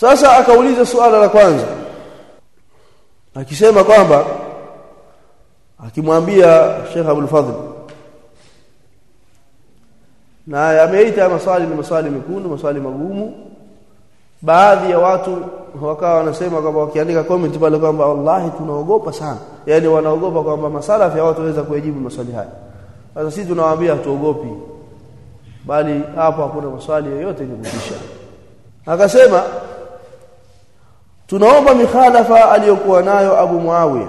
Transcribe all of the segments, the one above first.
sasa akauliza suala la kwanza akisema kwamba akimwambia Sheikh Abdul Fadhl na ameita maswali ni maswali mekundu maswali magumu baadhi ya watu wakawa wanasema kwamba wakiandika comment pale kwamba wallahi tunaogopa sana. Yani wanaogopa kwamba masalafi hawataweza kujibu maswali haya. Sasa sisi tunawaambia hatuogopi bali hapo hakuna maswali yoyote yenye kutisha. Akasema tunaomba mikhalafa aliyokuwa nayo Abu Muawiya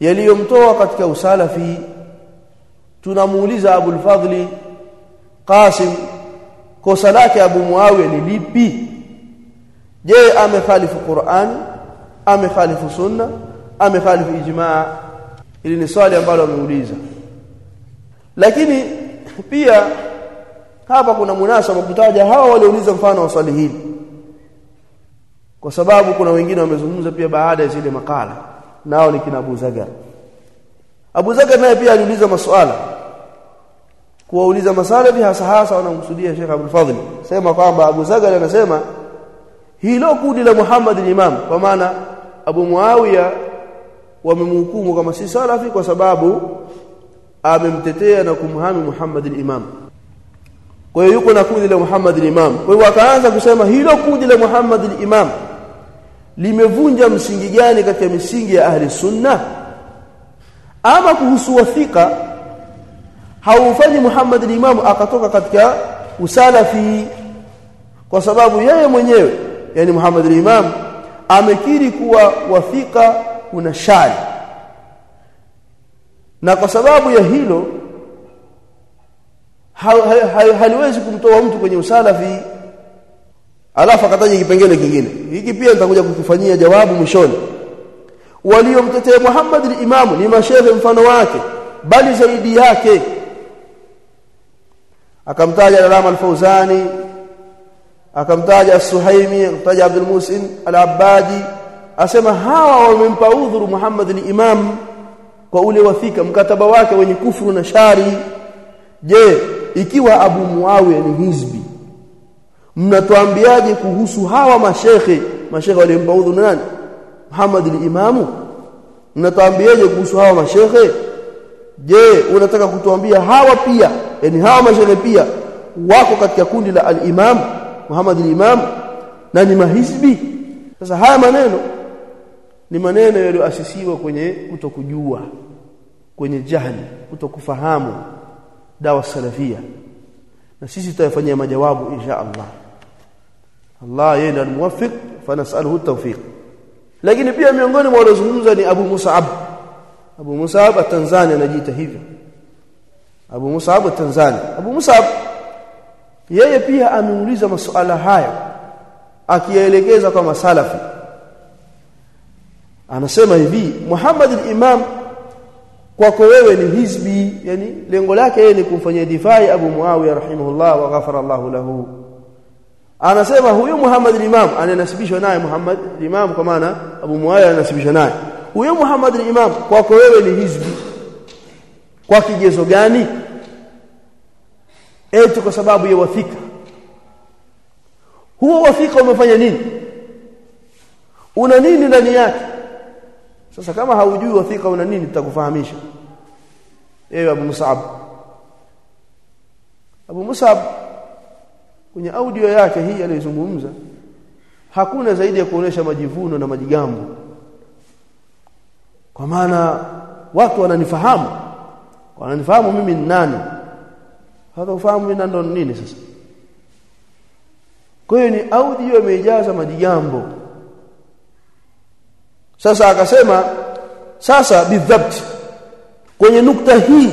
yaliyomtoa katika usalafi. Tunamuuliza Abu al-Fadli Qasim kosa lake Abu Muawiya ni lipi? Je amekhalifu Qur'an amekhalifu sunna amekhalifu ijmaa? Ili ni swali ambalo ameuliza. Lakini pia hapa kuna munasaba kutaja hawa waliouliza mfano wa swali hili kwa sababu kuna wengine wamezungumza pia baada ya zile makala nao ni kina Abu Zagar. Abu Zagar naye pia aliuliza maswala kuwauliza masalafi hasa hasa wanamkusudia Sheikh Abdul Fadhil. Sema kwamba Abu Zagar anasema hilo kundi la Muhammad al-Imam kwa maana Abu Muawiya wamemhukumu kama si salafi kwa sababu amemtetea na kumhami Muhammad al-Imam kwa hiyo yuko na kundi la Muhammad al-Imam kwa hiyo akaanza kusema hilo kundi la Muhammad al-Imam limevunja msingi gani katika misingi ya ahli sunna? Ama kuhusu wathika haufanyi Muhammad al-Imam akatoka katika usalafi kwa sababu yeye mwenyewe yani Muhammad al-Imam amekiri kuwa wathika kuna shari. Na kwa sababu ya hilo haliwezi kumtoa mtu kwenye usalafi alafu akataja kipengele kingine. Hiki pia nitakuja kukufanyia jawabu mwishoni. Waliomtetea Muhammad al-Imam ni mashehe mfano wake bali zaidi yake. Akamtaja Alama al-Fauzani akamtaja As-Suhaimi akamtaja Abdul Musin al-Abbadi asema hawa wamempa udhuru Muhammad al-Imam kwa ule wafika mkataba wake wenye kufuru na shari. Je ikiwa Abu Muawiya ni hizbi mnatuambiaje kuhusu hawa mashehe? Mashehe waliompa udhuru nani? Muhammad al-Imamu? Mnatuambiaje kuhusu hawa mashekhe je unataka kutuambia hawa pia yani hawa mashekhe pia wako katika kundi la al-Imam Muhammad al-Imam na ni mahizbi sasa haya maneno ni maneno yaliyoasisiwa kwenye kutokujua kwenye jahili kutokufahamu dawa salafia. Na sisi tutayafanyia majawabu insha Allah Allah yeye ndiye muwaffiq fanasaluhu tawfiq lakini pia miongoni mwa waliozungumza ni Abu Mus'ab. Abu Mus'ab at-Tanzania anajiita hivyo. Abu Mus'ab at-Tanzania Abu Mus'ab yeye pia ameuliza masuala haya akiyaelekeza kwa masalafi. Anasema hivi Muhammad al-Imam kwako wewe ni hizbi yani lengo lake yeye ni kumfanyia difai Abu Muawiya rahimahullah wa ghafara Allah lahu anasema huyu Muhammad al-Imam ananasibishwa naye Muhammad al-Imam kwa maana Abu Muawiya ananasibishwa naye. Huyu Muhammad al-Imam kwako wewe ni hizbi. Kwa kigezo gani? Eti kwa sababu ya wafika huo wafika umefanya nini? Una nini ndani yake? Sasa kama haujui wafika una nini tutakufahamisha ewe Abu Musab. Abu Musab kwenye audio yake hii aliyozungumza hakuna zaidi ya kuonesha majivuno na majigambo. Kwa maana watu wananifahamu. Wananifahamu mimi ni nani? Hata ufahamu mimi ndo nini sasa? Kwa hiyo ni audio imeijaza majigambo. Sasa akasema sasa bidhabt kwenye nukta hii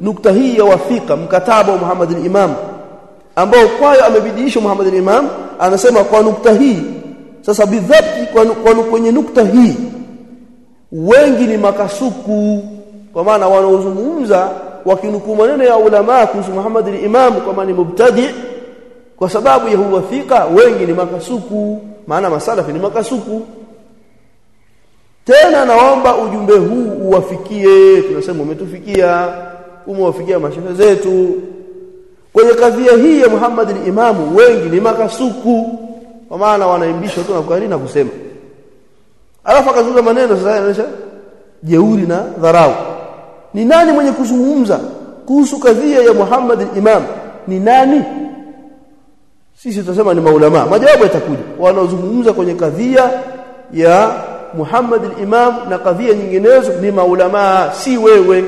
nukta hii ya wafika mkataba wa Muhammad al-Imam ambao kwayo amebidiisha Muhammad al-Imam anasema kwa nukta hii. Sasa bidhati kwa, kwa kwenye nukta hii wengi ni makasuku kwa maana wanaozungumza wakinukuu maneno ya ulama kuhusu Muhammad al-Imam kama ni mubtadi kwa sababu ya huwafika wengi ni makasuku maana masalafi ni makasuku. Tena naomba ujumbe huu uwafikie tunasema umetufikia umewafikia mashehe zetu kwenye kadhia hii ya Muhammad al-Imam wengi ni makasuku. Kwa maana wanaimbishwa tu na kukariri na kusema? Alafu akazungumza maneno sasa yanaonyesha jeuri na dharau. Ni nani mwenye kuzungumza kuhusu kadhia ya Muhammad al-Imam ni nani? Sisi tutasema ni maulama. Majawabu yatakuja. Wanaozungumza kwenye kadhia ya Muhammad al-Imam na kadhia nyinginezo ni maulama si wewe.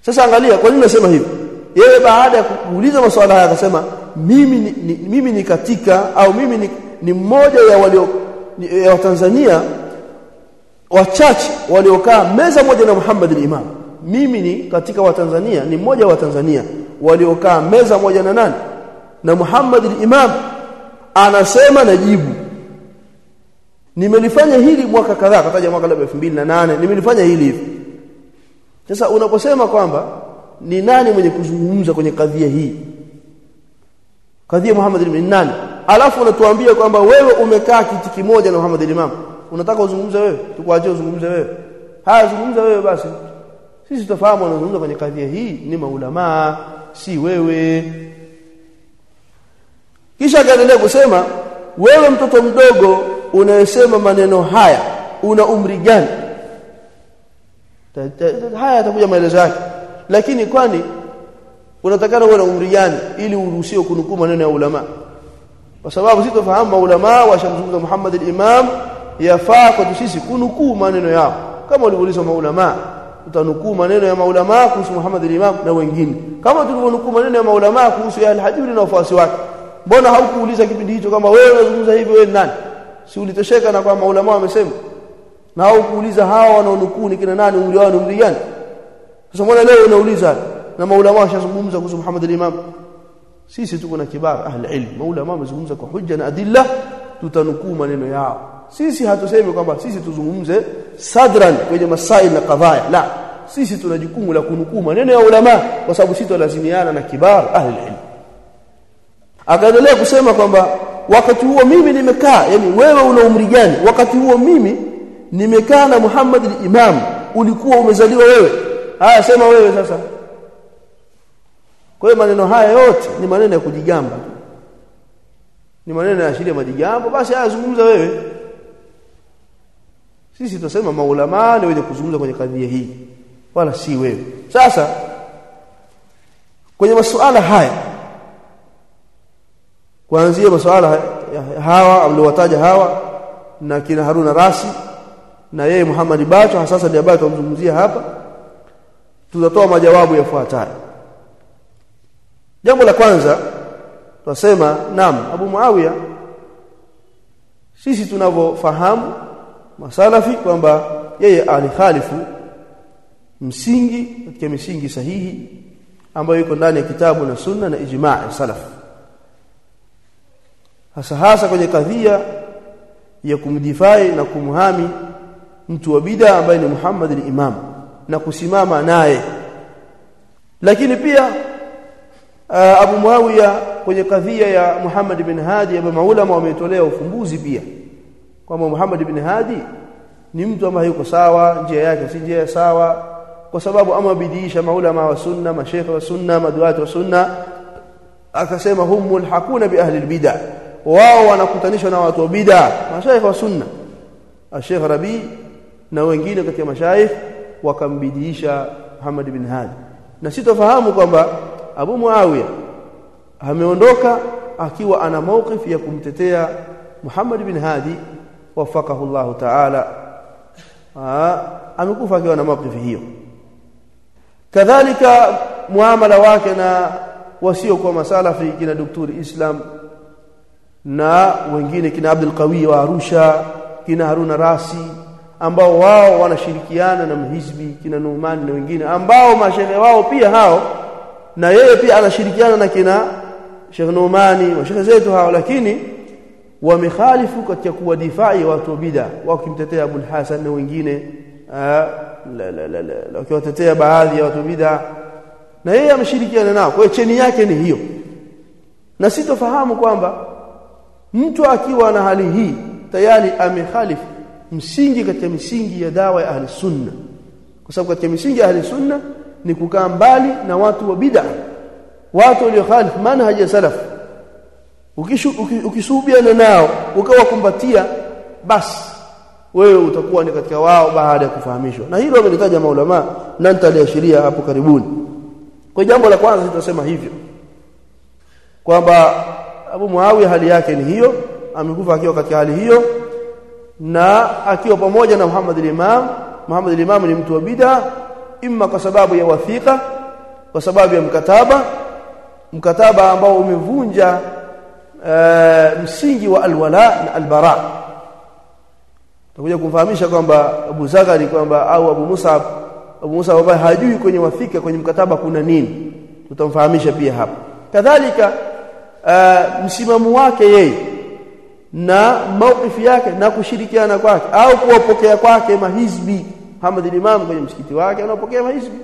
Sasa angalia kwa nini nasema hivi yeye baada ya kuuliza maswala haya akasema mimi ni, ni, mimi ni katika au mimi ni, ni mmoja ya walio ya Watanzania wachache waliokaa meza moja na Muhammad al-Imam. Mimi ni katika Watanzania ni mmoja wa Tanzania waliokaa meza moja na nani? Na Muhammad al-Imam. Anasema najibu nimelifanya hili mwaka kadhaa kataja mwaka 2008 nimelifanya hili hivi. Sasa unaposema kwamba ni nani mwenye kuzungumza kwenye kadhia hii? Kadhia Muhammad ni nani? Alafu unatuambia kwamba wewe umekaa kiti kimoja na Muhammad al-Imam unataka uzungumze wewe? Tukuachie uzungumze wewe. Haya zungumza wewe basi. Sisi tutafahamu wanazungumza kwenye kadhia hii ni maulamaa si wewe. Kisha akaendelea kusema wewe mtoto mdogo unayesema maneno haya una umri gani? Haya atakuja maelezo yake lakini kwani unatakana uwe na umri gani ili uruhusiwe kunukuu maneno ya ulama? Kwa sababu sisi tufahamu maulama washamzungumza Muhammad al-Imam yafaa kwa sisi kunukuu maneno yao. Kama ulivyoulizwa maulama utanukuu maneno ya maulama kuhusu Muhammad al-Imam na wengine. Kama tulivyonukuu maneno ya maulama kuhusu ya al-Hajuri na wafuasi wake. Mbona haukuuliza kipindi hicho kama wewe unazungumza hivyo wewe nani? Si ulitosheka na kwa maulama wamesema? Na haukuuliza hawa wanaonukuu ni kina nani umri wao ni umri gani sasa mbona leo unauliza na maulama washazungumza kuhusu Muhammad al-Imam? Sisi tuko na kibar ahli ilm. Maulama wamezungumza kwa hujja na adilla tutanukuu maneno yao. Sisi hatusemi kwamba sisi tuzungumze sadran kwenye masail na kadhaya la sisi tuna jukumu la kunukuu maneno ya ulama kwa sababu sisi tulazimiana na kibar ahli ilm. Akaendelea kusema kwamba wakati huo mimi nimekaa yani wewe una umri gani? Wakati huo mimi nimekaa na Muhammad al-Imam ulikuwa umezaliwa wewe haya sema wewe sasa. Kwa hiyo maneno haya yote ni maneno ya kujigamba. Ni maneno ya ashiria majigambo basi haya zungumza wewe. Sisi tutasema maulama ni wenye kuzungumza kwenye kadhia hii wala si wewe. Sasa kwenye masuala haya kuanzia masuala hawa aliowataja hawa na kina Haruna Rasi na yeye Muhammad Bacho sasa ndiye ambaye tunamzungumzia hapa tutatoa majawabu yafuatayo. Jambo la kwanza tunasema naam Abu Muawiya sisi tunavyofahamu masalafi kwamba yeye alikhalifu msingi katika misingi sahihi ambayo iko ndani ya kitabu na sunna na ijma' ya salaf. Hasa hasa kwenye kadhia ya kumdifai na kumhami mtu wa bid'a ambaye ni Muhammad al-Imam na kusimama naye. Lakini pia uh, Abu Muawiya kwenye kadhia ya Muhammad bin Hadi ya maulama wametolea ufumbuzi pia kwamba Muhammad bin Hadi ni mtu ambaye yuko sawa njia yake si njia sawa kwa sababu ama bidiisha maulama wa sunna mashekhe wa sunna maduati wa sunna. Akasema humul hakuna bi ahli albid'ah wao wanakutanishwa na watu wa bid'ah mashaikh wa sunna. Sheikh Rabi na wengine katika mashayikh wakambidiisha Muhammad bin Hadi. Na sitofahamu kwamba Abu Muawiya ameondoka akiwa ana mawqif ya kumtetea Muhammad bin Hadi wafakahu Allah Ta'ala. Amekufa akiwa na mawqif hiyo. Kadhalika muamala wake na wasio kwa masalafi kina daktari Islam na wengine kina Abdul Qawi wa Arusha kina Haruna Rasi ambao wao wanashirikiana na mhizbi kina Numan na wengine ambao mashehe wao pia hao na yeye pia anashirikiana na kina Sheikh Numani mashehe zetu hao lakini wamekhalifu katika kuwadifai watu wa bid'a wakimtetea Abu Hasan na wengine la wakiwatetea baadhi ya watu bid'a. Na yeye ameshirikiana nao. Kwa cheni yake ni hiyo. Na sitofahamu kwamba mtu akiwa na hali hii tayari amekhalifu msingi katika misingi ya dawa ya ahli sunna. Kwa sababu katika misingi ya ahli sunna ni kukaa mbali na watu wa bid'a watu waliokhalifu manhaji ya salaf. Ukisuhubiana nao ukawakumbatia basi wewe utakuwa ni katika wao baada ya kufahamishwa. Na hilo wamelitaja maulama na nitaliashiria hapo karibuni. Kwa jambo la kwanza tutasema hivyo kwamba Abu Muawiya hali yake ni hiyo amekufa akiwa katika hali hiyo na akiwa pamoja na Muhammad al-Imam. Muhammad al-Imam ni mtu wa bid'a imma kwa sababu ya wathika kwa sababu ya mkataba mkataba ambao umevunja uh, msingi wa alwala na albara. Takuja kumfahamisha kwamba Abu Zakari kwamba au Abu Musab Abu Musab ambaye hajui kwenye wathika kwenye mkataba kuna nini. Tutamfahamisha pia hapa. Kadhalika uh, msimamo wake yeye na mauqifu yake na kushirikiana kwake au kuwapokea kwake mahizbi. Muhammad al-Imam kwenye msikiti wake anapokea mahizbi.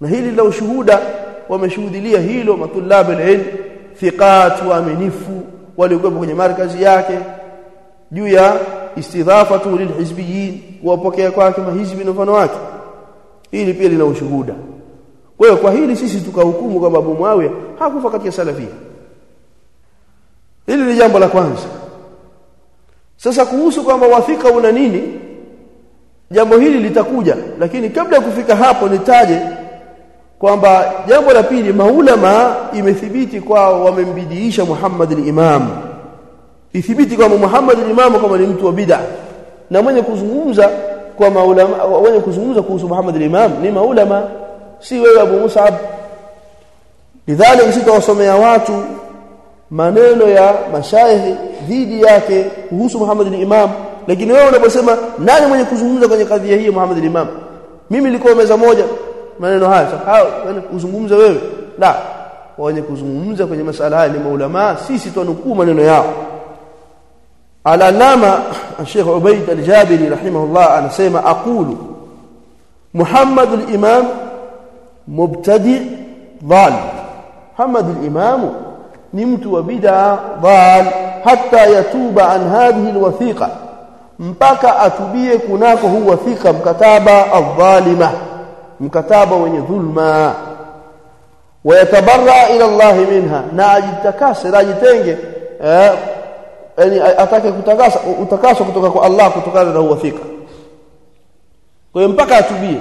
Na hili la ushuhuda wameshuhudilia hilo matulabu al-ilm thiqat waaminifu waliokuwa kwenye markazi yake juu ya istidhafatu lilhizbiyin kuwapokea kwake mahizbi na mfano wake. Hili pia lina ushuhuda. Kwa hiyo kwa hili sisi tukahukumu kwamba Abu Muawiya hakufa katika salafia hili ni jambo la kwanza. Sasa kuhusu kwamba wafika una nini jambo hili litakuja lakini kabla ya kufika hapo nitaje kwamba jambo la pili maulama imethibiti kwao wamembidiisha Muhammad al-Imam. Ithibiti kwamba Muhammad al-Imam kama ni mtu wa bid'a. Na mwenye kuzungumza kwa maulama wenye kuzungumza kuhusu Muhammad al-Imam ni maulama si wewe Abu Musab. Lidhalika sitawasomea watu maneno ya mashaikh dhidi yake kuhusu Muhammad al-Imam lakini wewe unaposema nani mwenye kuzungumza kwenye kadhia hii Muhammad al-Imam mimi nilikuwa meza moja. Maneno haya sasa hao kuzungumza wewe. La wenye kuzungumza kwenye masala haya ni maulama sisi tunukuu maneno yao. Al-allama Sheikh Ubayd al-Jabiri rahimahullah anasema aqulu Muhammad al-Imam mubtadi dhal Muhammad al-Imam ni mtu wa bid'a dhal hatta yatuba an hadhihi alwathiqa mpaka atubie kunako huu wathika mkataba adh-dhalima mkataba wenye dhulma. Wayatabarra ila Allah minha na ajitakase ajitenge eh, yani atake kutakasa utakaso kutoka kwa Allah kutokana na uwathika kwa hiyo mpaka atubie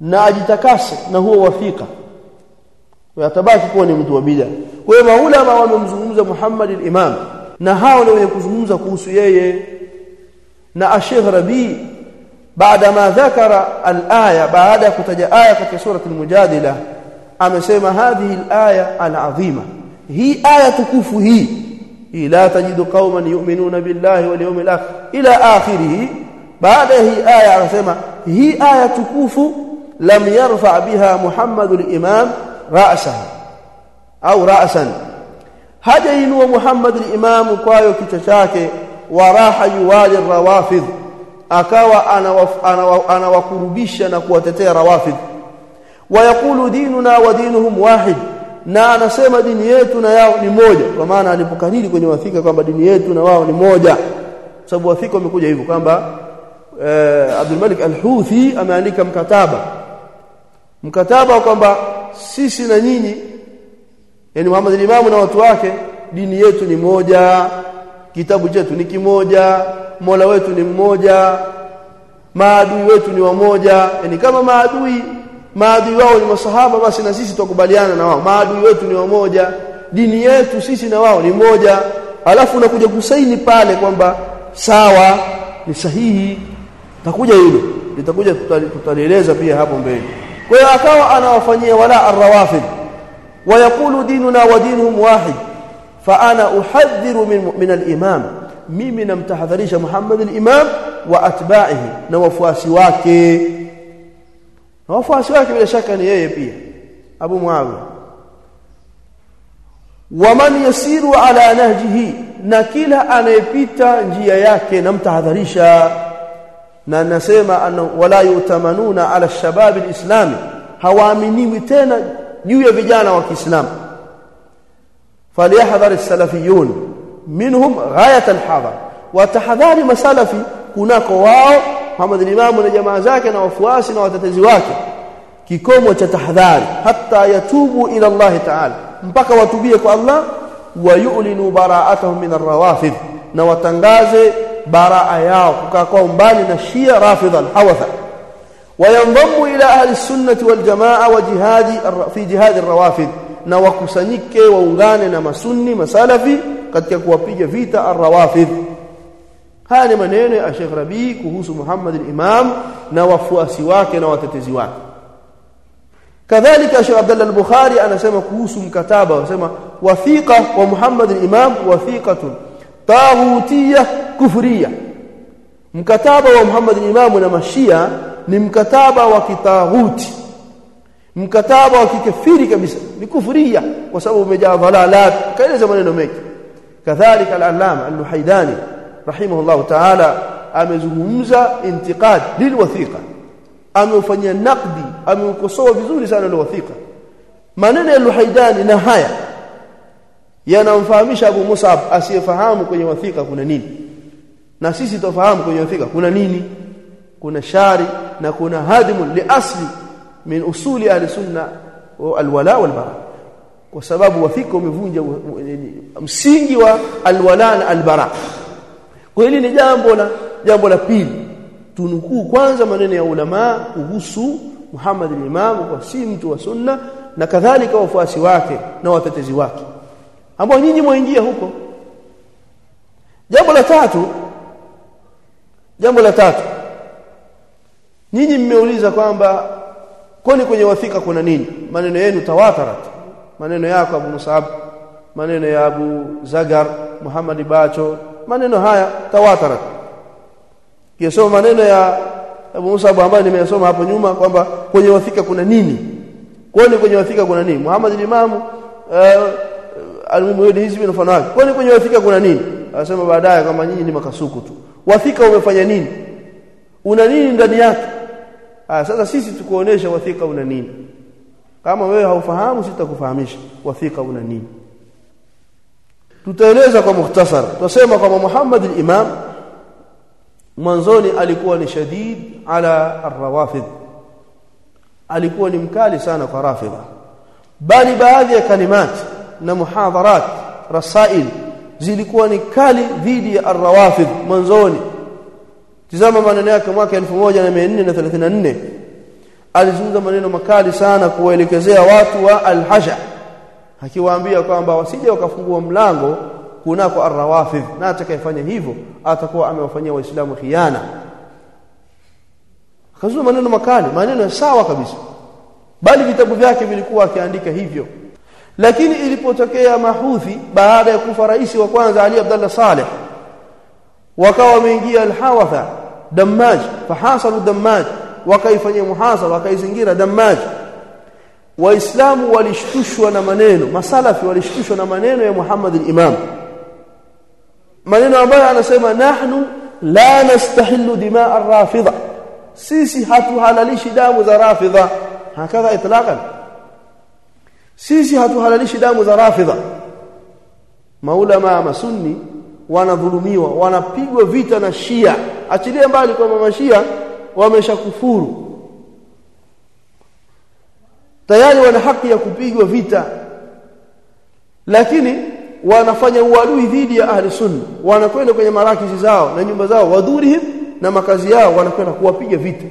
na ajitakase na huo wathika. Yatabaki kuwa ni mtu wa bid'a kwa hiyo maulama wamemzungumza Muhammad al-Imam na hao ndio wenye kuzungumza kuhusu yeye na Sheikh Rabi baada ma dhakara al-aya baada kutaja aya katika sura al-Mujadila amesema hadhihi al-aya al-azima hii aya tukufu hii la tajidu qauman yu'minuna billahi wal yawmil akhir ila akhirih baada hii aya anasema hii aya tukufu lam yarfa biha Muhammad al-Imam ra'sahu au ra'san. Hajainua Muhammad al-Imam kwayo kichwa chake wa raha yuwali rawafidh. Akawa anawakurubisha na kuwatetea rawafidh. Wayaqulu dinuna wa dinuhum wahid. Na anasema dini yetu na yao ni moja. Kwa maana alipokariri kwenye wafika kwamba dini yetu na wao ni moja. Sababu wafika wamekuja hivyo kwamba eh, Abdul Malik al-Houthi ameandika mkataba. Mkataba kwamba sisi na nyinyi yani Muhammad al-Imam na watu wake dini yetu ni moja kitabu chetu ni kimoja Mola wetu ni mmoja maadui wetu ni wamoja yani kama maadui maadui wao ni masahaba basi na sisi tukubaliana na wao. Maadui wetu ni wamoja dini yetu sisi na wao ni moja. Alafu unakuja kusaini pale kwamba sawa ni sahihi. Takuja hilo litakuja tutalieleza pia hapo mbele. Kwa hiyo akawa anawafanyia wala arrawafid wayaqulu dinuna wa dinuhum wahid. Fa ana uhadhiru min, min al-imam. Mimi namtahadharisha Muhammad al-imam wa atba'ihi na wafuasi wake. Na wafuasi wake bila shaka ni yeye pia. Abu Muawiya. Waman yasiru ala nahjihi na kila anayepita njia yake namtahadharisha. Na nasema wala yutamanuna ala shababi alislami hawaaminiwi tena juu ya vijana wa Kiislamu. Falyahdhar as-salafiyun minhum ghayat al-hadar watahadhari masalafi kunako wao Muhammad al-Imam na jamaa zake na wafuasi na watetezi wake. Kikomo cha tahadhari hata yatubu ila Allah ta'ala. Mpaka watubie kwa Allah wayulinu bara'atahum min ar-rawafid. Na watangaze baraa yao kukaa kwa umbali na shia rafidha al-hawatha وينضم إلى أهل السنة والجماعة وجهاد في جهاد الروافد. نوكسنيك نما سني مسالفي قد يكوى في فيتا الروافد. هاني منين أشيخ ربي كهوس محمد الإمام نوفو أسواك نوتتزواك كذلك أشيخ عبد الله البخاري أنا سمى كهوس كتابة سمى وثيقة ومحمد الإمام وثيقة طاغوتية كفرية. مكتابة ومحمد الإمام نمشيها. Ni mkataba wa kitaghuti mkataba wa kikafiri kabisa ni kufuria kwa sababu umejaa dhalalat kaeleza maneno mengi kadhalika al-allama al-muhaidani rahimahullah ta'ala amezungumza intiqad lilwathiqa ameufanyia naqdi ameukosoa vizuri sana lilwathiqa maneno ya al-muhaidani na haya yanamfahamisha Abu Musab asiyefahamu kwenye wathiqa kuna nini na sisi tufahamu kwenye wathiqa kuna nini kuna shari na kuna hadimu li asli min usuli ahli sunna alwala walbara kwa sababu wafika umevunja msingi wa alwala na albara. Kwa hili ni jambo la jambo la pili. Tunukuu kwanza maneno ya ulama kuhusu Muhammad al-Imam kwa si mtu wa sunna na kadhalika wafuasi wake na watetezi wake. Ambao nyinyi mwaingia huko. Jambo la tatu jambo la tatu nyinyi mmeuliza kwamba kwani kwenye wathika kuna nini? Maneno yenu tawatarat maneno yako Abu Musab maneno ya Abu Zagar Muhammad Bacho maneno haya tawatarat kisoma maneno ya Abu Musab ambayo nimeyasoma hapo nyuma kwamba kwenye wathika kuna nini? Kwani kwenye wathika kuna nini? Muhammad Imam uh, alimuhidi hizi mfano wake. Kwani kwenye wathika kuna nini? Anasema baadaye kwamba nyinyi ni makasuku tu. Wathika umefanya nini? Una nini ndani yake Ah sasa sisi tukuonesha wathika una nini. Kama wewe haufahamu sitakufahamisha wathika una nini. Tutaeleza kwa mukhtasar. Tusema kwamba Muhammad al-Imam mwanzoni alikuwa ni shadid ala ar-rawafid. Alikuwa ni mkali sana kwa rafidha. Bali baadhi ya kalimati na muhadharat rasail zilikuwa ni kali dhidi ya ar-rawafid mwanzoni Tizama maneno yake mwaka 1434 alizungumza maneno makali sana kuwaelekezea watu wa alhasha akiwaambia kwamba wasije wakafungua mlango kunako ar-rawafidh na atakayefanya hivyo atakuwa amewafanyia waislamu khiana. Akazua maneno makali maneno ya sawa kabisa bali vitabu vyake vilikuwa akiandika hivyo. Lakini ilipotokea mahuthi baada ya kufa rais wa kwanza Ali Abdullah Saleh wakawa wameingia al-hawatha دماج فحاصروا دماج وكيف محاصر وكيف زنجيرا دماج. وإسلام والشتوش ونمانين ما سلف والشتوش ونمانين يا محمد الإمام. منين أبايا أنا سيما نحن لا نستحل دماء الرافضة. سيسي هاتو هلاليش دام ذا رافضة. هكذا إطلاقا. سيسي هاتو هلاليش دام ذا رافضة. مولى ما مسني wanadhulumiwa wanapigwa vita na Shia. Achilie mbali kwamba mashia wameshakufuru tayari wana haki ya kupigwa vita lakini wanafanya uadui dhidi ya ahli sunna. Wanakwenda kwenye marakizi zao na nyumba zao wadhurihim na makazi yao wanakwenda kuwapiga vita.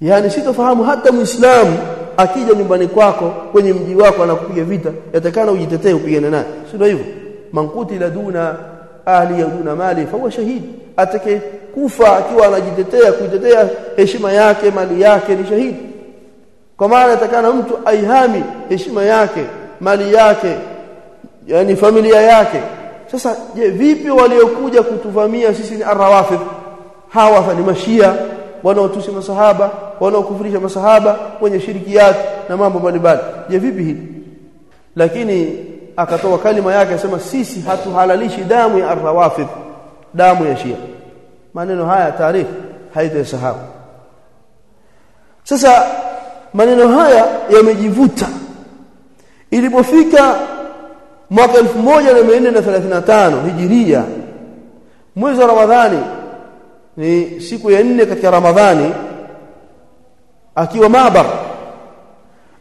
Yani sitofahamu hata muislamu akija nyumbani kwako kwenye mji wako anakupiga vita yatakana ujitetee upigane naye. Sio hivyo mankutila duna ahli duna mali fa huwa shahid. Atake kufa akiwa anajitetea kuitetea heshima yake mali yake ni shahidi kwa maana atakana mtu aihami heshima yake mali yake yani familia yake. Sasa je vipi waliokuja kutuvamia sisi ni arrawafid? Hawa ni mashia wanaotusi masahaba wanaokufurisha masahaba wenye shirikiati na mambo mbalimbali. Je vipi hili? Lakini akatoa kalima yake asema sisi hatuhalalishi damu ya arrawafid damu ya shia. Maneno haya tarehe haitosahau. Sasa maneno haya yamejivuta. Ilipofika mwaka 1435 hijiria mwezi wa ramadhani ni siku ya nne katika ramadhani akiwa mabar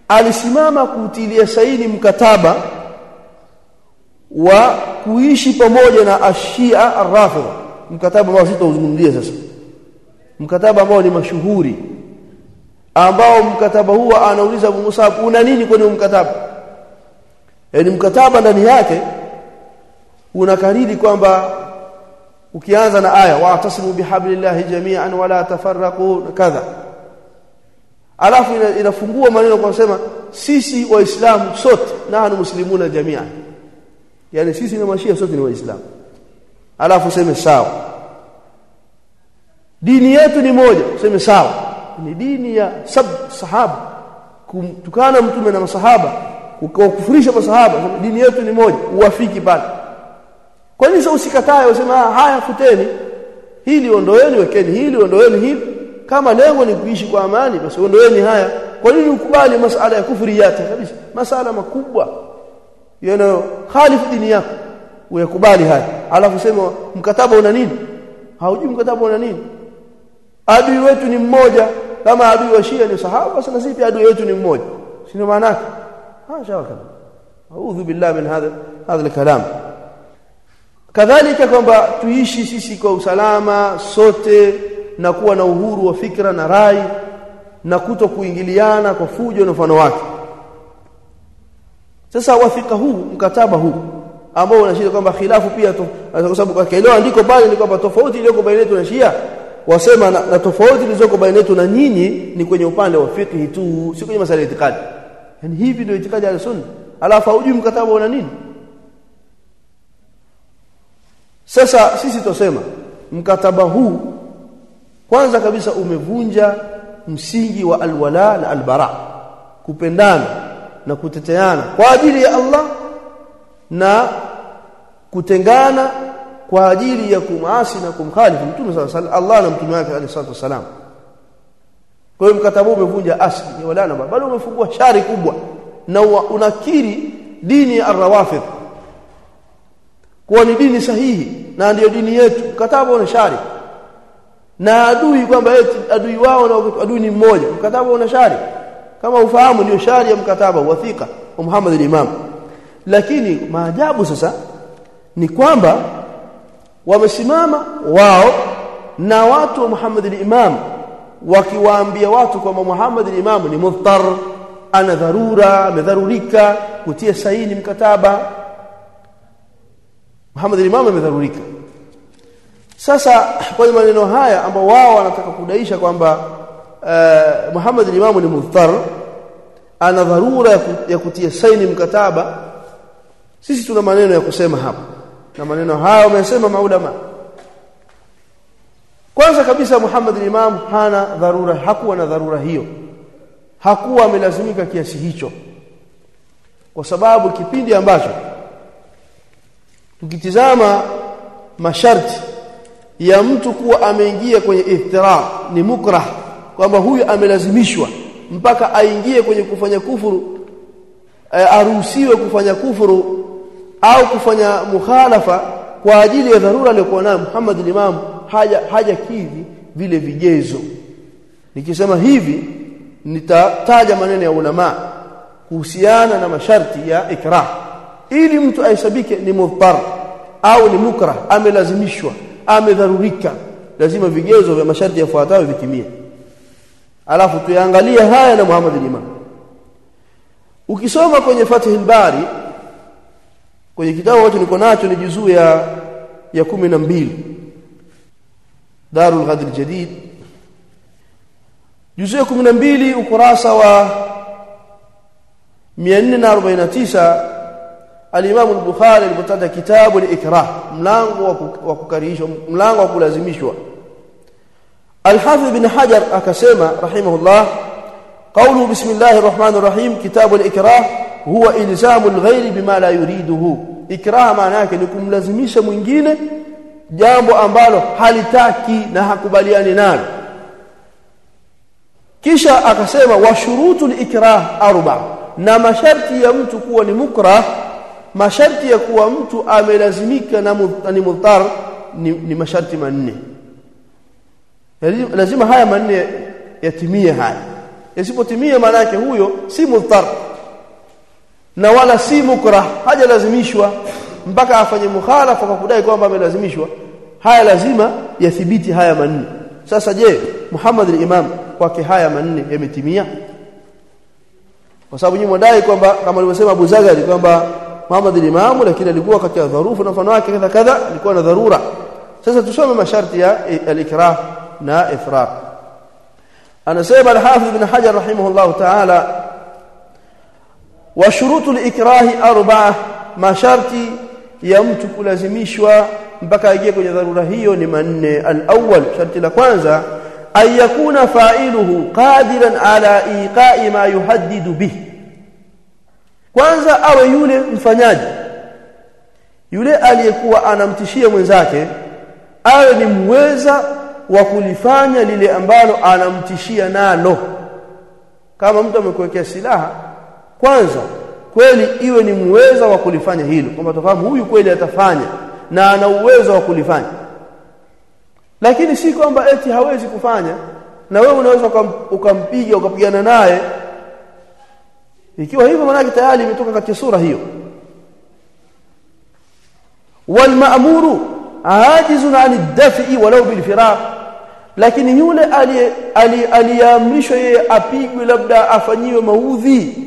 alisimama kutilia saini mkataba wa kuishi pamoja na ashia arrafidha mkataba ambao sitauzungumzia sasa. Mkataba ambao ni mashuhuri ambao mkataba huo anauliza Abu Musab una nini kwenye mkataba? Yani mkataba ndani yake unakariri kwamba ukianza na aya wa'tasimu bihablillahi jami'an wala tafarraqu kadha. Alafu inafungua maneno kwa kusema sisi waislamu sote nahnu muslimuna jami'an yani sisi na mashia sote ni waislamu. Alafu useme sawa. Dini yetu ni moja useme sawa. Ni dini ya sab sahaba. Kumtukana mtume na masahaba kukufurisha masahaba dini yetu ni moja uwafiki pale. Kwa nini usikatae useme haya futeni. Hili ondoeni wekeni hili ondoeni hili. Kama lengo ni kuishi kwa amani basi ondoeni haya. Kwa nini ukubali masala ya kufuri yake kabisa? Masala makubwa yanayo khalifu dini yako uyakubali haya. Alafu sema mkataba una nini? Haujui mkataba una nini. Adui wetu ni mmoja. Kama adui wa Shia ni sahaba basi na sisi adui wetu ni mmoja. Sio maana yake? Ha shawaka a'udhu billahi min hadha hadha al-kalam kadhalika kwamba tuishi sisi kwa usalama sote na kuwa na uhuru wa fikra na rai na kuto kuingiliana kwa fujo na mfano wake sasa wafika huu mkataba huu ambao unashia kwamba khilafu pia kwa sababu ile andiko bali ni kwamba tofauti iliyoko baina yetu na Shia wasema na, na tofauti zilizoko baina yetu na nyinyi ni kwenye upande wa fiqh tu si kwenye masala ya itikadi. Yani hivi ndio itikadi ya sunna alafu hujui mkataba una nini. Sasa sisi tosema mkataba huu kwanza kabisa umevunja msingi wa alwala na albara kupendana na kuteteana kwa ajili ya Allah na kutengana kwa ajili ya kumasi na kumkhalifu mtume sallallahu Allah na mtume wake alayhi salatu wasalam kwa hiyo mkataba umevunja asli ni wala na bali umefungua shari kubwa na unakiri dini ya arrawafid kuwa ni dini sahihi na ndiyo dini yetu. Mkataba una shari na adui kwamba eti adui wao na adui ni mmoja. Mkataba una shari kama ufahamu ndio shari ya mkataba wathika wa Muhammad al-Imam. Lakini maajabu sasa ni kwamba wamesimama wao na watu wa Muhammad al-Imam wakiwaambia watu kwamba Muhammad al-Imam ni muftar ana dharura amedharurika kutia saini mkataba. Muhammad al-Imam amedharurika. Sasa kwa maneno haya ambao wao wanataka kudaisha kwamba uh, Muhammad al-Imam ni muftar ana dharura ya, kutia saini mkataba. Sisi tuna maneno ya kusema hapa na maneno hayo wamesema maulama. Kwanza kabisa Muhammad al-Imam hana dharura hakuwa na dharura hiyo. Hakuwa amelazimika kiasi hicho. Kwa sababu kipindi ambacho tukitizama masharti ya mtu kuwa ameingia kwenye ihtiram ni mukrah kwamba huyu amelazimishwa mpaka aingie kwenye kufanya kufuru e, aruhusiwe kufanya kufuru au kufanya mukhalafa kwa ajili ya dharura aliyokuwa nayo Muhammad al-Imam haja haja kivi vile vijezo nikisema hivi nitataja maneno ya ulama kuhusiana na masharti ya ikrah. Ili mtu ahesabike ni mudhar au ni mukrah amelazimishwa amedharurika lazima vigezo vya masharti yafuatayo vitimie alafu tuyaangalie haya na Muhammad al-Imam ukisoma kwenye Fathul Bari kwenye kitabu ambacho niko nacho ni juzuu ya ya 12 Darul Ghadr Jadid. Juzuu ya 12 ukurasa wa 449 al-Imam al-Bukhari alipotaja kitabu al-ikrah mlango wa kukarihishwa mlango wa kulazimishwa Al-Hafidh ibn Hajar akasema rahimahullah qawlu bismillahir rahmanir rahim kitabul ikrah huwa ilzamul ghairi bima la yuriduhu. Ikrah maana yake ni kumlazimisha mwingine jambo ambalo halitaki na hakubaliani nalo. Kisha akasema wa shurutul ikrah arba. Na masharti ya mtu kuwa ni mukrah masharti ya kuwa mtu amelazimika na ni mudhar ni, ni masharti manne lazima haya manne yatimie haya. Yasipotimia maana yake huyo si mudhar na wala si mukrah. Hajalazimishwa mpaka afanye mukhalafa kwa kudai kwamba amelazimishwa. Haya lazima yathibiti haya manne. Sasa je Muhammad al-Imam kwake haya manne yametimia? Kwa sababu nyinyi mwadai kwamba kama alivyosema Abu Zagari kwamba Muhammad al-Imam lakini alikuwa katika dharufu na mfano wake kadha kadha alikuwa na dharura. Sasa tusome masharti ya al-ikrah na ifraq. Anasema al-Hafidh ibn Hajar rahimahullah ta'ala wa shurutu al-ikrah arba'a masharti ya mtu kulazimishwa mpaka aje kwenye dharura hiyo ni manne. Al-awwal sharti la kwanza yakuna fa'iluhu qadiran ala iqa'i ma yuhaddidu bihi. Kwanza awe yule mfanyaji yule aliyekuwa anamtishia mwenzake awe ni mweza wa kulifanya lile ambalo anamtishia nalo. Kama mtu amekuwekea silaha kwanza kweli iwe ni muweza wa kulifanya hilo kwamba tafahamu huyu kweli atafanya na ana uwezo wa kulifanya. Lakini si kwamba eti hawezi kufanya na wewe unaweza ukampiga ukapigana naye. Ikiwa hivyo maana tayari imetoka katika sura hiyo. Ajizun an ad-daf'i walau bil firaq lakini yule aliyeamrishwa yeye apigwe labda afanyiwe maudhi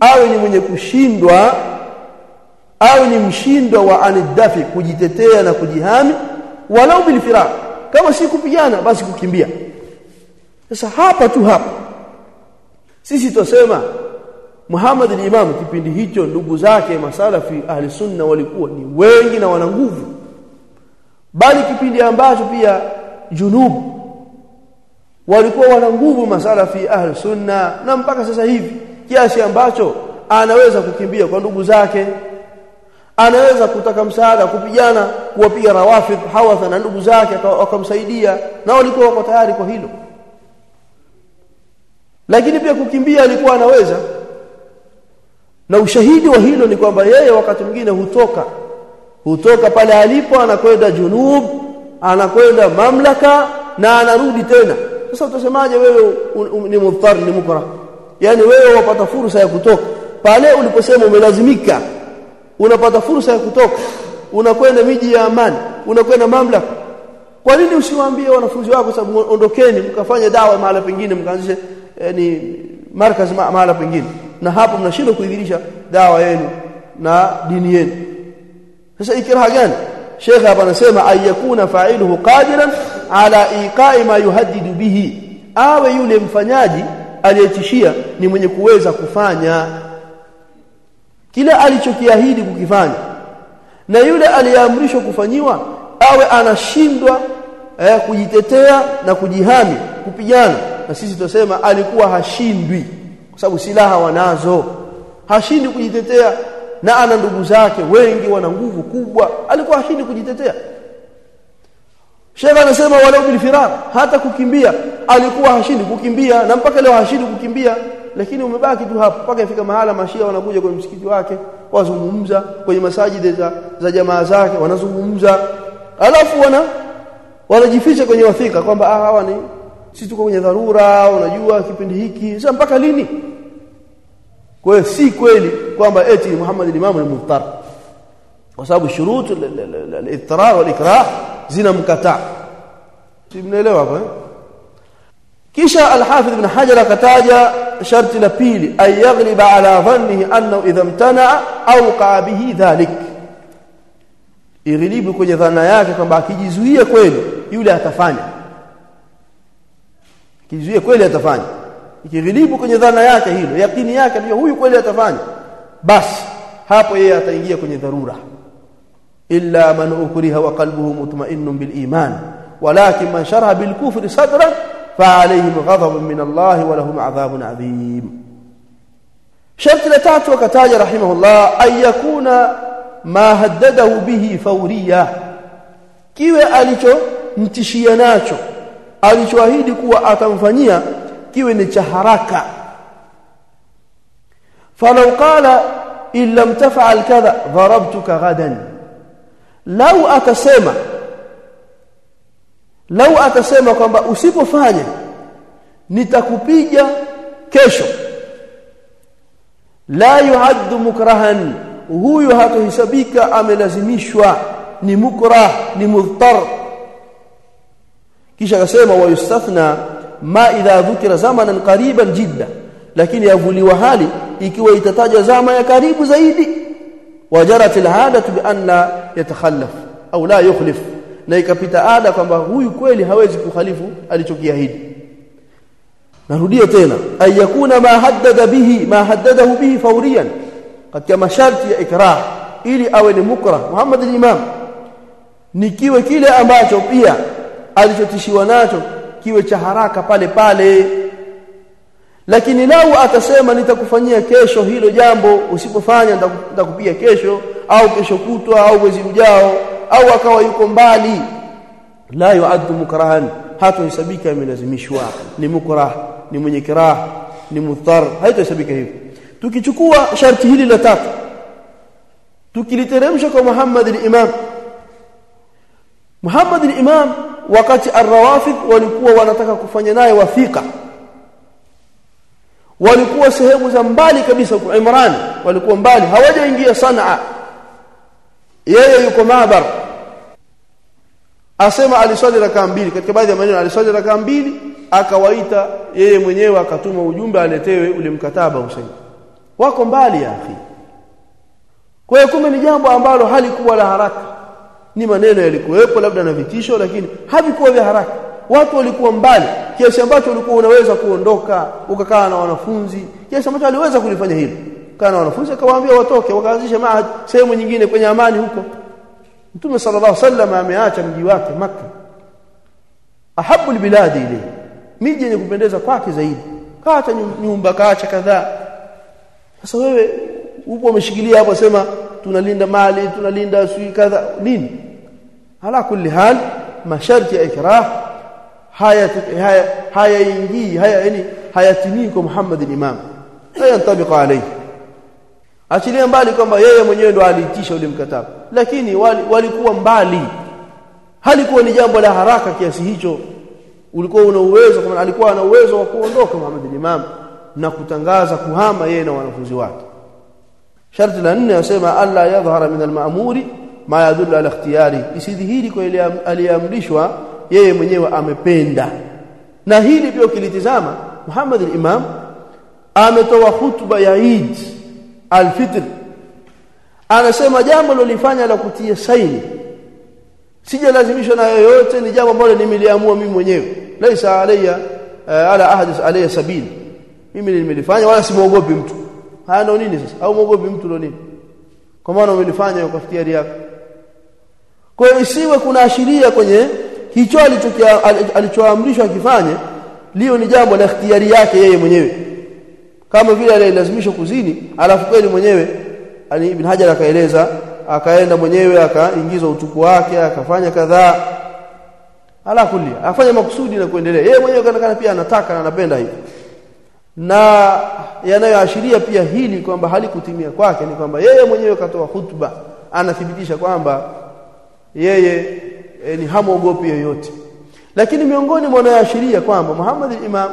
awe ni mwenye kushindwa awe ni mshindwa wa anidafi kujitetea na kujihami walau bilfiraq kama si kupigana basi kukimbia. Sasa hapa tu hapa. Sisi tusema Muhammad al-Imam kipindi hicho ndugu zake masalafi ahli sunna walikuwa ni wengi na wana nguvu. Bali kipindi ambacho pia junub walikuwa wana nguvu masalafi ahli sunna na mpaka sasa hivi kiasi ambacho anaweza kukimbia kwa ndugu zake anaweza kutaka msaada kupigana kuwapiga rawafid hawatha na ndugu zake wakamsaidia na walikuwa wako tayari kwa hilo. Lakini pia kukimbia alikuwa anaweza. Na ushahidi wa hilo ni kwamba yeye wakati mwingine hutoka hutoka pale alipo anakwenda junub anakwenda mamlaka na anarudi tena sasa utasemaje wewe ni mudhar ni mukra? Yani wewe wapata fursa ya kutoka. Pale uliposema umelazimika unapata fursa ya kutoka. Unakwenda miji ya amani unakwenda mamlaka. Kwa nini usiwaambie wanafunzi wako sababu ondokeni mkafanye dawa mahala pengine mkaanzishe yani markaz mahala pengine. Na hapo mnashindwa kuidhinisha dawa yenu na dini yenu. Sasa ikiraha gani Sheikh hapa anasema ayakuna fa'iluhu qadiran ala iqa'i ma yuhaddidu bihi. Awe yule mfanyaji aliyetishia ni mwenye kuweza kufanya. Kila alichokiahidi kukifanya. Na yule aliyeamrishwa kufanyiwa awe anashindwa eh, kujitetea na kujihami kupigana. Na sisi tunasema alikuwa hashindwi kwa sababu silaha wanazo. Hashindi kujitetea na ana ndugu zake wengi wana nguvu kubwa. Alikuwa hashindi kujitetea. Sheikh anasema wala firar hata kukimbia alikuwa hashindi kukimbia na mpaka leo hashindi kukimbia. Lakini umebaki tu hapo mpaka ifika mahala mashia wanakuja kwenye msikiti wake wazungumza kwenye masajidi za, za jamaa zake wanazungumza. Alafu wana wanajificha kwenye wathika kwamba ah hawa ni sisi tuko kwenye dharura unajua kipindi hiki sasa mpaka lini kwa hiyo si kweli kwamba eti Muhammad al-Imam ni muftar kwa sababu shurutu al-ittirar wal-ikrah zinamkataa simnaelewa hapo eh kisha al-Hafidh ibn Hajar akataja sharti la pili ay yaghliba ala dhannihi annahu idha imtana au qabihi dhalik ighlibu kwenye dhana yake kwamba akijizuia kweli yule atafanya akijizuia kweli atafanya ikighilibu kwenye dhana yake hilo yakini yake ndio huyu kweli atafanya basi hapo yeye ataingia kwenye dharura illa man ukriha wa qalbuhu mutma'innun bil iman walakin man sharaha bil kufri sadran fa alayhim ghadabun min Allah wa lahum adhabun adhim sharti la tatu akataja rahimahullah ay yakuna ma haddadahu bihi fawriya kiwe alichomtishia nacho alichoahidi kuwa atamfanyia kiwe ni cha haraka. Falau qala in lam taf'al kadha darabtuka ghadan. Lau atasema lau atasema kwamba usipofanya nitakupiga kesho. La yuhaddu mukrahan huyu hatohesabika amelazimishwa ni mukrah ni mudhtar. Kisha akasema wa yustathna ma idha dhukira zamanan qariban jidda lakini yavuliwa hali ikiwa itatajwa zama ya karibu zaidi wajarat al'adatu bi anna yatakhallaf au la yukhlif na ikapita ada kwamba huyu kweli hawezi kukhalifu alichokiahidi narudia tena ayakuna ma haddada bihi ma haddadahu bihi fawriyan katika masharti ya ikrah ili awe ni mukrah Muhammad al-Imam nikiwe kile ambacho pia alichotishiwa nacho kiwe cha haraka pale pale. Lakini lau atasema nitakufanyia kesho hilo jambo usipofanya nitakupiga kesho au kesho kutwa au mwezi ujao au akawa yuko mbali. La yuaddu mukrahan hatohesabika amelazimishwa. Ni mukrah ni mwenye kirah ni mudhar haitohesabika hivyo. Tukichukua sharti hili la tatu tukiliteremsha kwa Muhammad al-Imam Muhammad al-Imam wakati ar-Rawafid walikuwa wanataka kufanya naye wafika walikuwa sehemu za mbali kabisa kwa Imran walikuwa mbali hawajaingia Sanaa. Yeye yuko Mabar asema aliswali rakaa mbili. Katika baadhi ya maneno aliswali rakaa mbili akawaita yeye mwenyewe akatuma ujumbe aletewe ule mkataba Hussein. Wako mbali ya akhi. Kwa hiyo kumbe ni jambo ambalo halikuwa la haraka ni maneno yalikuwepo labda na vitisho lakini havikuwa vya haraka. Watu walikuwa mbali. Kiasi ambacho ulikuwa unaweza kuondoka ukakaa na wanafunzi. Kiasi ambacho aliweza kulifanya hilo. Kana na wanafunzi akawaambia watoke wakaanzisha maad sehemu nyingine kwenye amani huko. Mtume sallallahu alaihi wasallam ameacha mji wake maka ahabu albiladi ile miji yenye kupendeza kwake zaidi. Kaacha nyumba kaacha kadhaa. Sasa wewe upo umeshikilia hapo sema tunalinda mali tunalinda sui kadha nini ala kulli hal masharti ya ikrah haya haya hayaingii haya yani hayatimii kwa Muhammad al-Imam hayantabiqa alayhi achilia mbali kwamba yeye mwenyewe ndo aliitisha ule mkataba lakini walikuwa wali mbali halikuwa ni jambo la haraka kiasi hicho ulikuwa una uwezo kama alikuwa ana uwezo wa kuondoka Muhammad al-Imam na kutangaza kuhama yeye na wanafunzi wake sharti la nne yasema alla yadhhara min al-ma'muri ma yadullu ala ikhtiyari. Isidhihiri kwa ile aliamrishwa yeye mwenyewe amependa. Na hili pia ukilitizama Muhammad al-Imam ametoa hutuba ya Eid al-Fitr. Anasema jambo lolifanya la kutia saini. Sijalazimishwa na yoyote ni jambo ambalo nimeliamua mimi mwenyewe. Laisa alayya uh, ala ahad alayya sabil. Mimi nimelifanya wala simuogopi mtu. Haya ndo nini sasa? Au muogopi mtu ndo nini? Kwa maana umelifanya kwa ikhtiari yako kwa hiyo isiwe kuna ashiria kwenye hicho alichoamrishwa akifanye lio ni jambo la ikhtiari yake yeye mwenyewe. Kama vile alilazimishwa kuzini alafu kweli mwenyewe ali ibn Hajar akaeleza akaenda mwenyewe akaingiza utupu wake akafanya kadhaa ala kulli afanya makusudi na kuendelea. Yeye mwenyewe kana pia anataka na anapenda hivi na yanayoashiria pia hili kwamba halikutimia kwake ni kwamba yeye mwenyewe katoa hutuba anathibitisha kwamba yeye e, ni hamuogopi yoyote. Lakini miongoni mwa wanaashiria kwamba Muhammad al-Imam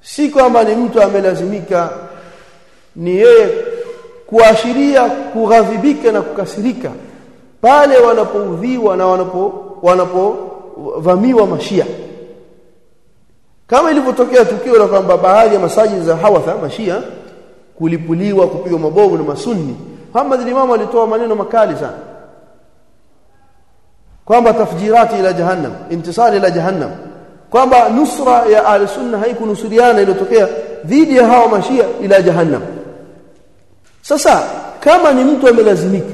si kwamba ni mtu amelazimika ni yeye kuashiria kughadhibika na kukasirika pale wanapoudhiwa na wanapo wanapovamiwa mashia. Kama ilivyotokea tukio la kwamba baadhi ya masajidi za Hawatha mashia kulipuliwa kupigwa mabovu na masunni Muhammad al-Imam alitoa maneno makali sana kwamba tafjirati ila jahannam intisari ila jahannam kwamba nusra ya ahli sunna haikunusuriana iliyotokea dhidi ya hawa mashia ila jahannam. Sasa kama ni mtu amelazimika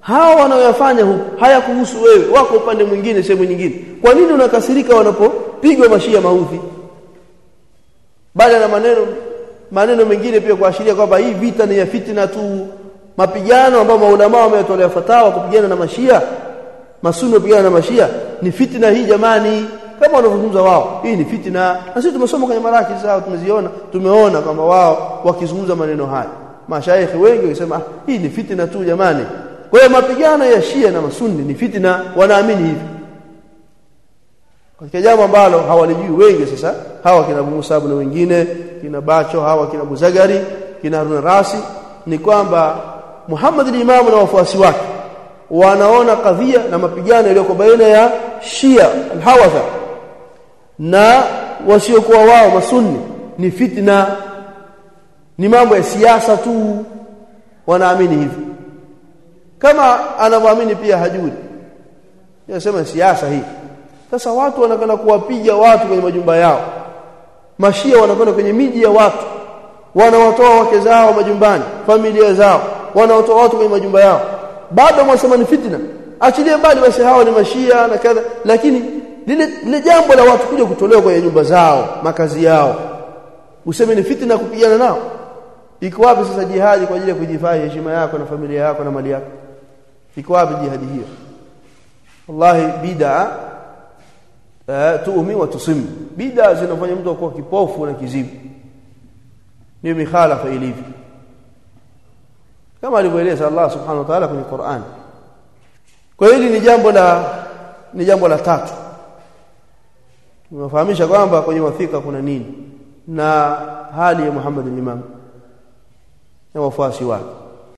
hawa wanaoyafanya haya hayakuhusu wewe wako upande mwingine sehemu nyingine. Kwa nini unakasirika wanapopigwa mashia maudhi? Baada na maneno maneno mengine pia kuashiria kwamba hii vita ni ya fitina tu. Mapigano ambayo maulama wameyatolea fatawa kupigana na mashia masuni wapigana na mashia ni fitina hii jamani. Kama wanavyozungumza wao hii ni fitina na sisi tumesoma kwenye maraki zao tumeziona tumeona kwamba wao wakizungumza maneno haya. Mashaikhi wengi wakisema ah, hii ni fitina tu jamani. Kwa hiyo mapigano ya shia na masunni ni fitina wanaamini hivi. Katika jambo ambalo hawalijui wengi sasa hawa kina Abu na wengine kina Bacho hawa kina Buzagari kina Harun Rasi ni kwamba Muhammad al-Imam na wafuasi wake wanaona kadhia na mapigano yaliyoko baina ya Shia al-Hawatha na wasiokuwa wao masunni. Ni fitna ni mambo ya siasa tu. Wanaamini hivi. Kama anavyoamini pia hajuri yasema siasa hii. Sasa watu wanakwenda kuwapiga watu kwenye majumba yao. Mashia wanakwenda kwenye miji ya watu. Wanawatoa wake zao majumbani familia zao. Wanawatoa watu kwenye majumba yao bado mwasema ni fitna. Achilie mbali basi hawa ni mashia na kadha. Lakini lile lile jambo la watu kuja kutolewa kwenye nyumba zao makazi yao useme ni fitna kupigana nao? Iko wapi sasa jihadi kwa ajili ya kujifai heshima yako na familia yako na mali yako? Iko wapi jihadi hiyo? Wallahi bid'a uh, tuumi wa tusim. Bid'a zinafanya mtu akuwa kipofu na kizibu. Ni mikhalafa ilivyo kama alivyoeleza Allah subhanahu wa ta'ala kwenye Qur'an. Kwa hili ni jambo la ni jambo la tatu. Tunafahamisha kwamba kwenye wafika kuna nini? Na hali ya Muhammad al-Imam. Na wafuasi wake